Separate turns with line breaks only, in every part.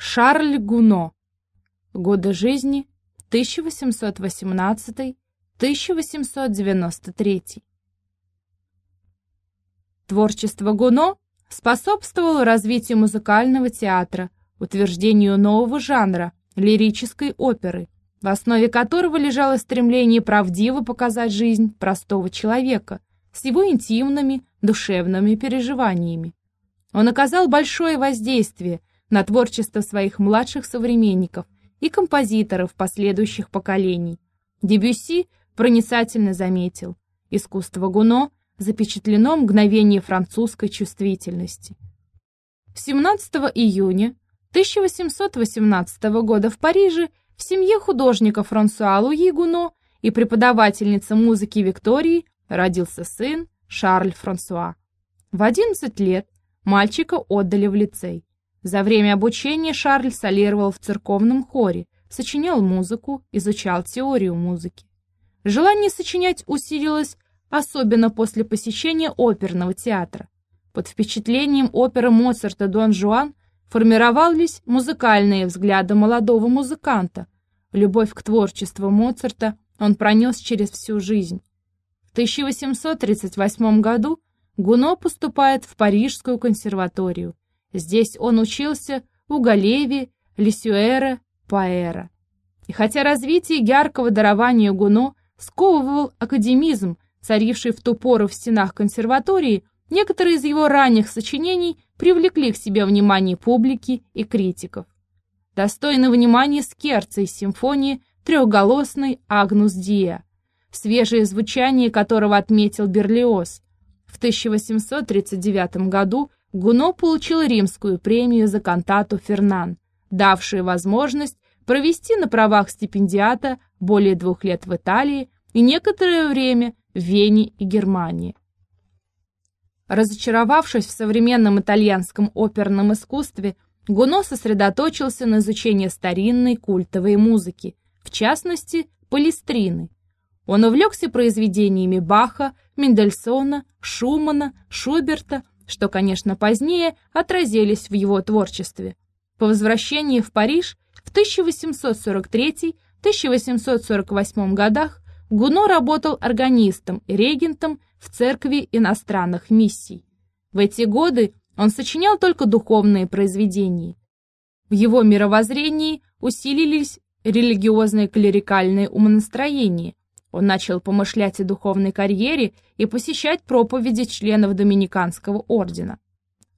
Шарль Гуно. Годы жизни 1818-1893. Творчество Гуно способствовало развитию музыкального театра, утверждению нового жанра – лирической оперы, в основе которого лежало стремление правдиво показать жизнь простого человека с его интимными, душевными переживаниями. Он оказал большое воздействие на творчество своих младших современников и композиторов последующих поколений. Дебюсси проницательно заметил, искусство Гуно запечатлено мгновение французской чувствительности. 17 июня 1818 года в Париже в семье художника Франсуа Луи Гуно и преподавательницы музыки Виктории родился сын Шарль Франсуа. В 11 лет мальчика отдали в лицей. За время обучения Шарль солировал в церковном хоре, сочинял музыку, изучал теорию музыки. Желание сочинять усилилось, особенно после посещения оперного театра. Под впечатлением оперы Моцарта «Дон Жуан» формировались музыкальные взгляды молодого музыканта. Любовь к творчеству Моцарта он пронес через всю жизнь. В 1838 году Гуно поступает в Парижскую консерваторию. Здесь он учился у Галеви, Лисюэра, Паэра. И хотя развитие яркого дарования Гуно сковывал академизм, царивший в ту пору в стенах консерватории, некоторые из его ранних сочинений привлекли к себе внимание публики и критиков. Достойно внимания скерца из симфонии трехголосный Агнус Диа, свежее звучание которого отметил Берлиоз. В 1839 году Гуно получил римскую премию за кантату «Фернан», давшую возможность провести на правах стипендиата более двух лет в Италии и некоторое время в Вене и Германии. Разочаровавшись в современном итальянском оперном искусстве, Гуно сосредоточился на изучении старинной культовой музыки, в частности, полистрины. Он увлекся произведениями Баха, Мендельсона, Шумана, Шуберта, что, конечно, позднее отразились в его творчестве. По возвращении в Париж в 1843-1848 годах Гуно работал органистом и регентом в церкви иностранных миссий. В эти годы он сочинял только духовные произведения. В его мировоззрении усилились религиозные клерикальные умонастроения. Он начал помышлять о духовной карьере и посещать проповеди членов Доминиканского ордена.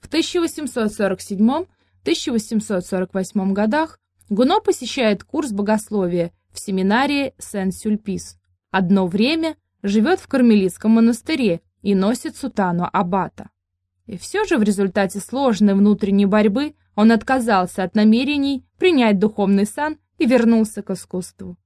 В 1847-1848 годах Гуно посещает курс богословия в семинарии Сен-Сюльпис. Одно время живет в кармелитском монастыре и носит сутану аббата. И все же в результате сложной внутренней борьбы он отказался от намерений принять духовный сан и вернулся к искусству.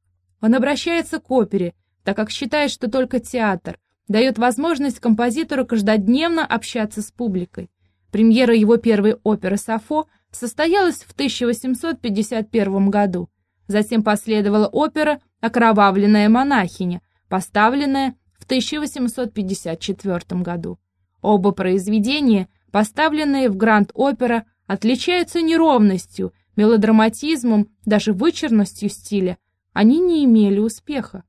Он обращается к опере, так как считает, что только театр дает возможность композитору каждодневно общаться с публикой. Премьера его первой оперы «Сафо» состоялась в 1851 году. Затем последовала опера «Окровавленная монахиня», поставленная в 1854 году. Оба произведения, поставленные в Гранд-Опера, отличаются неровностью, мелодраматизмом, даже вычурностью стиля. Они не имели успеха.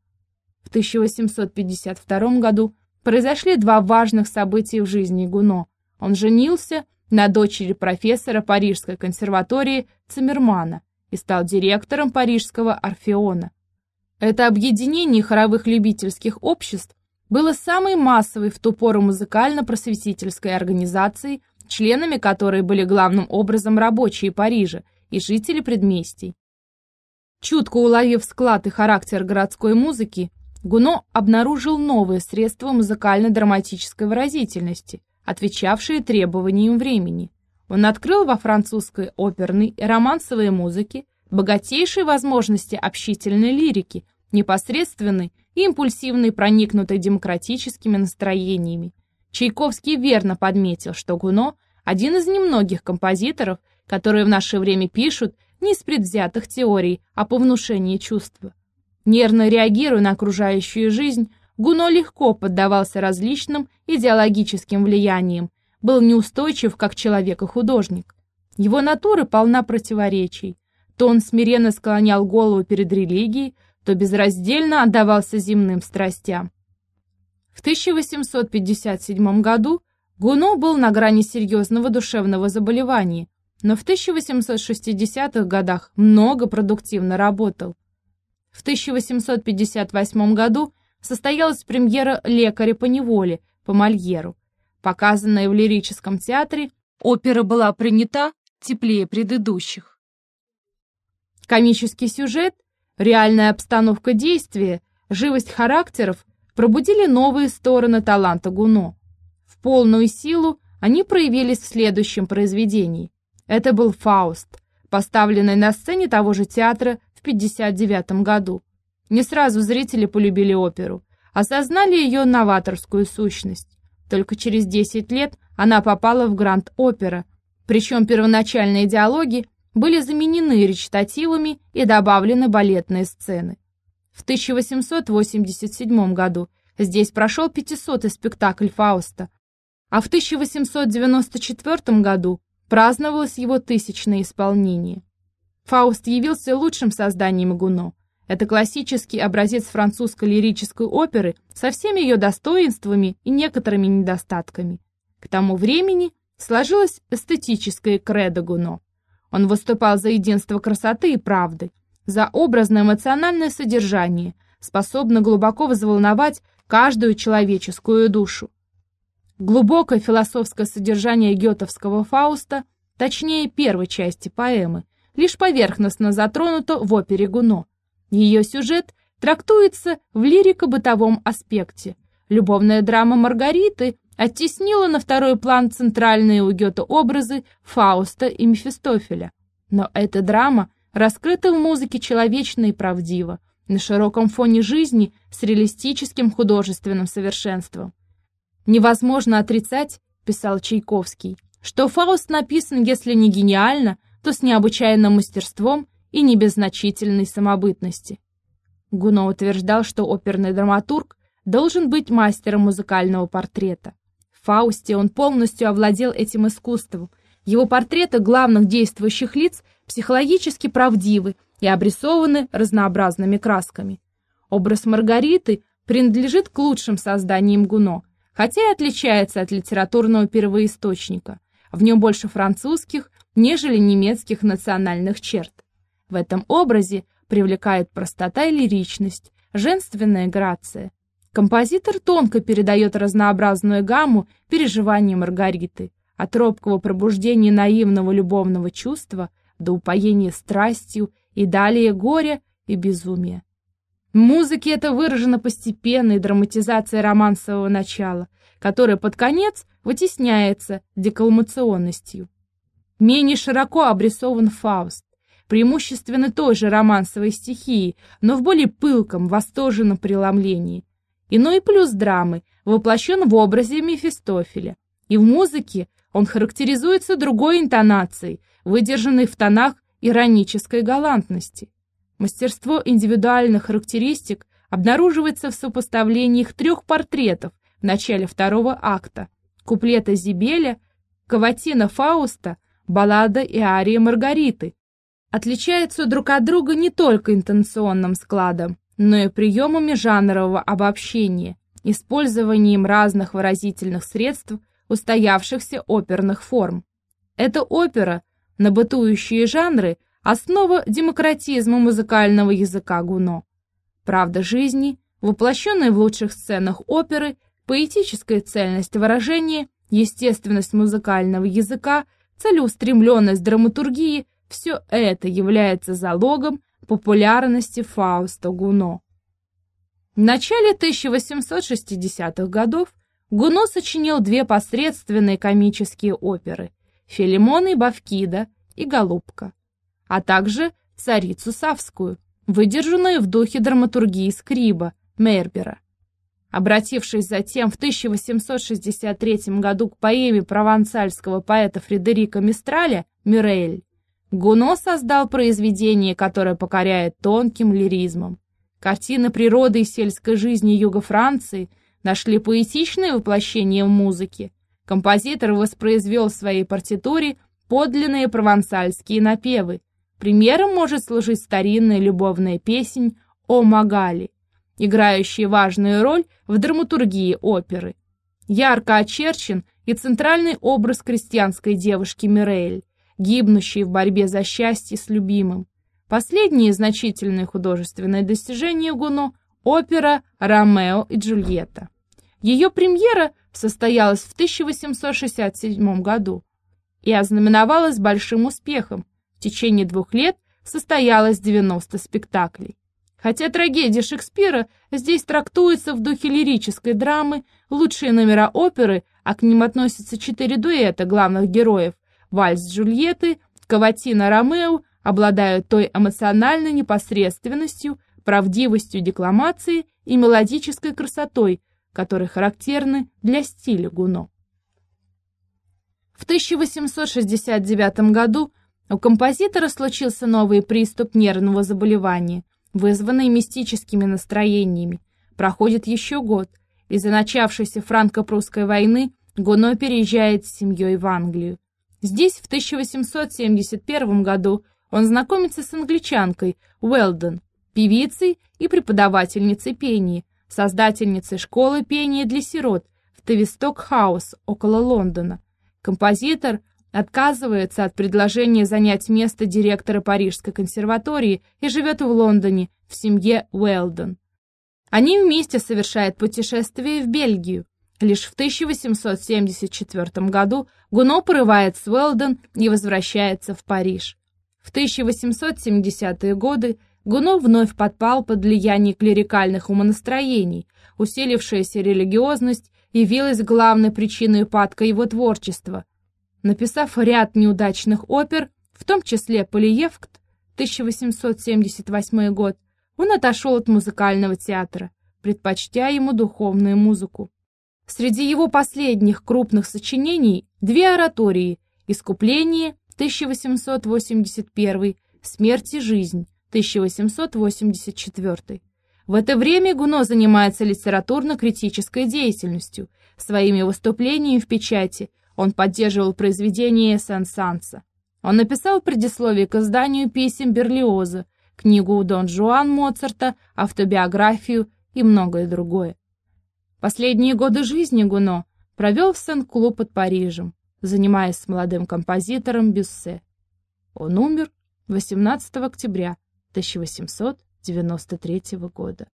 В 1852 году произошли два важных события в жизни Гуно. Он женился на дочери профессора Парижской консерватории Циммермана и стал директором Парижского Орфеона. Это объединение хоровых любительских обществ было самой массовой в ту пору музыкально-просветительской организацией, членами которой были главным образом рабочие Парижа и жители предместий. Чутко уловив склад и характер городской музыки, Гуно обнаружил новые средства музыкально-драматической выразительности, отвечавшие требованиям времени. Он открыл во французской оперной и романсовой музыке богатейшие возможности общительной лирики, непосредственной и импульсивной, проникнутой демократическими настроениями. Чайковский верно подметил, что Гуно – один из немногих композиторов, которые в наше время пишут не из предвзятых теорий, а по внушению чувства. Нервно реагируя на окружающую жизнь, Гуно легко поддавался различным идеологическим влияниям, был неустойчив как человек и художник. Его натура полна противоречий. То он смиренно склонял голову перед религией, то безраздельно отдавался земным страстям. В 1857 году Гуно был на грани серьезного душевного заболевания, но в 1860-х годах много продуктивно работал. В 1858 году состоялась премьера «Лекаря по неволе» по Мольеру. Показанная в лирическом театре, опера была принята теплее предыдущих. Комический сюжет, реальная обстановка действия, живость характеров пробудили новые стороны таланта Гуно. В полную силу они проявились в следующем произведении. Это был «Фауст», поставленный на сцене того же театра 1959 году. Не сразу зрители полюбили оперу, осознали ее новаторскую сущность. Только через 10 лет она попала в Гранд-опера, причем первоначальные диалоги были заменены речитативами и добавлены балетные сцены. В 1887 году здесь прошел 500-й спектакль Фауста, а в 1894 году праздновалось его тысячное исполнение. Фауст явился лучшим созданием Гуно. Это классический образец французской лирической оперы со всеми ее достоинствами и некоторыми недостатками. К тому времени сложилось эстетическое кредо Гуно. Он выступал за единство красоты и правды, за образное эмоциональное содержание, способное глубоко взволновать каждую человеческую душу. Глубокое философское содержание гетовского Фауста, точнее первой части поэмы, лишь поверхностно затронуто в опере Гуно. Ее сюжет трактуется в лирико-бытовом аспекте. Любовная драма Маргариты оттеснила на второй план центральные у Гёте образы Фауста и Мефистофеля. Но эта драма раскрыта в музыке человечно и правдиво, на широком фоне жизни с реалистическим художественным совершенством. «Невозможно отрицать», — писал Чайковский, что Фауст написан, если не гениально, то с необычайным мастерством и не без значительной самобытности. Гуно утверждал, что оперный драматург должен быть мастером музыкального портрета. В Фаусте он полностью овладел этим искусством. Его портреты главных действующих лиц психологически правдивы и обрисованы разнообразными красками. Образ Маргариты принадлежит к лучшим созданиям Гуно, хотя и отличается от литературного первоисточника. В нем больше французских, нежели немецких национальных черт. В этом образе привлекает простота и лиричность, женственная грация. Композитор тонко передает разнообразную гамму переживаний Маргариты, от робкого пробуждения наивного любовного чувства до упоения страстью и далее горя и безумия. В музыке это выражено постепенной драматизацией романсового начала, которое под конец вытесняется декламационностью. Менее широко обрисован Фауст, преимущественно той же романсовой стихии, но в более пылком, восторженном преломлении. Иной плюс драмы воплощен в образе Мефистофеля. И в музыке он характеризуется другой интонацией, выдержанной в тонах иронической галантности. Мастерство индивидуальных характеристик обнаруживается в сопоставлении их трех портретов в начале второго акта. Куплета Зибеля, Каватина Фауста, баллада и ария Маргариты, отличаются друг от друга не только интенционным складом, но и приемами жанрового обобщения, использованием разных выразительных средств устоявшихся оперных форм. Эта опера на бытующие жанры – основа демократизма музыкального языка Гуно. Правда жизни, воплощенная в лучших сценах оперы, поэтическая цельность выражения, естественность музыкального языка, целеустремленность драматургии все это является залогом популярности Фауста Гуно. В начале 1860-х годов Гуно сочинил две посредственные комические оперы «Филимон и Бавкида» и «Голубка», а также «Царицу Савскую», выдержанную в духе драматургии Скриба, Мейрбера. Обратившись затем в 1863 году к поэме провансальского поэта Фредерика Мистраля «Мирель», Гуно создал произведение, которое покоряет тонким лиризмом. Картины природы и сельской жизни юга Франции нашли поэтичное воплощение в музыке. Композитор воспроизвел в своей партитуре подлинные провансальские напевы. Примером может служить старинная любовная песнь «О Магали», играющая важную роль в драматургии оперы. Ярко очерчен и центральный образ крестьянской девушки Мирель, гибнущей в борьбе за счастье с любимым. Последнее значительное художественное достижение Гуно – опера «Ромео и Джульетта». Ее премьера состоялась в 1867 году и ознаменовалась большим успехом. В течение двух лет состоялось 90 спектаклей. Хотя трагедия Шекспира здесь трактуется в духе лирической драмы, лучшие номера оперы, а к ним относятся четыре дуэта главных героев «Вальс Джульетты», «Каватина Ромео», обладают той эмоциональной непосредственностью, правдивостью декламации и мелодической красотой, которые характерны для стиля Гуно. В 1869 году у композитора случился новый приступ нервного заболевания, вызванный мистическими настроениями. Проходит еще год. Из-за начавшейся франко-прусской войны Гуно переезжает с семьей в Англию. Здесь в 1871 году он знакомится с англичанкой Уэлдон, певицей и преподавательницей пения, создательницей школы пения для сирот в Тависток-хаус около Лондона. Композитор отказывается от предложения занять место директора Парижской консерватории и живет в Лондоне в семье Уэлдон. Они вместе совершают путешествие в Бельгию. Лишь в 1874 году Гуно порывает с Уэлдон и возвращается в Париж. В 1870-е годы Гуно вновь подпал под влияние клерикальных умонастроений, усилившаяся религиозность явилась главной причиной упадка его творчества. Написав ряд неудачных опер, в том числе «Полиевкт» 1878 год, он отошел от музыкального театра, предпочтя ему духовную музыку. Среди его последних крупных сочинений две оратории «Искупление» 1881, «Смерть и жизнь» 1884. В это время Гуно занимается литературно-критической деятельностью. Своими выступлениями в печати он поддерживал произведения Сен-Санса. Он написал предисловие к изданию писем Берлиоза, книгу Дон Жуан Моцарта, автобиографию и многое другое. Последние годы жизни Гуно провел в Сен-Клу под Парижем, занимаясь с молодым композитором Бюссе. Он умер 18 октября 1893 года.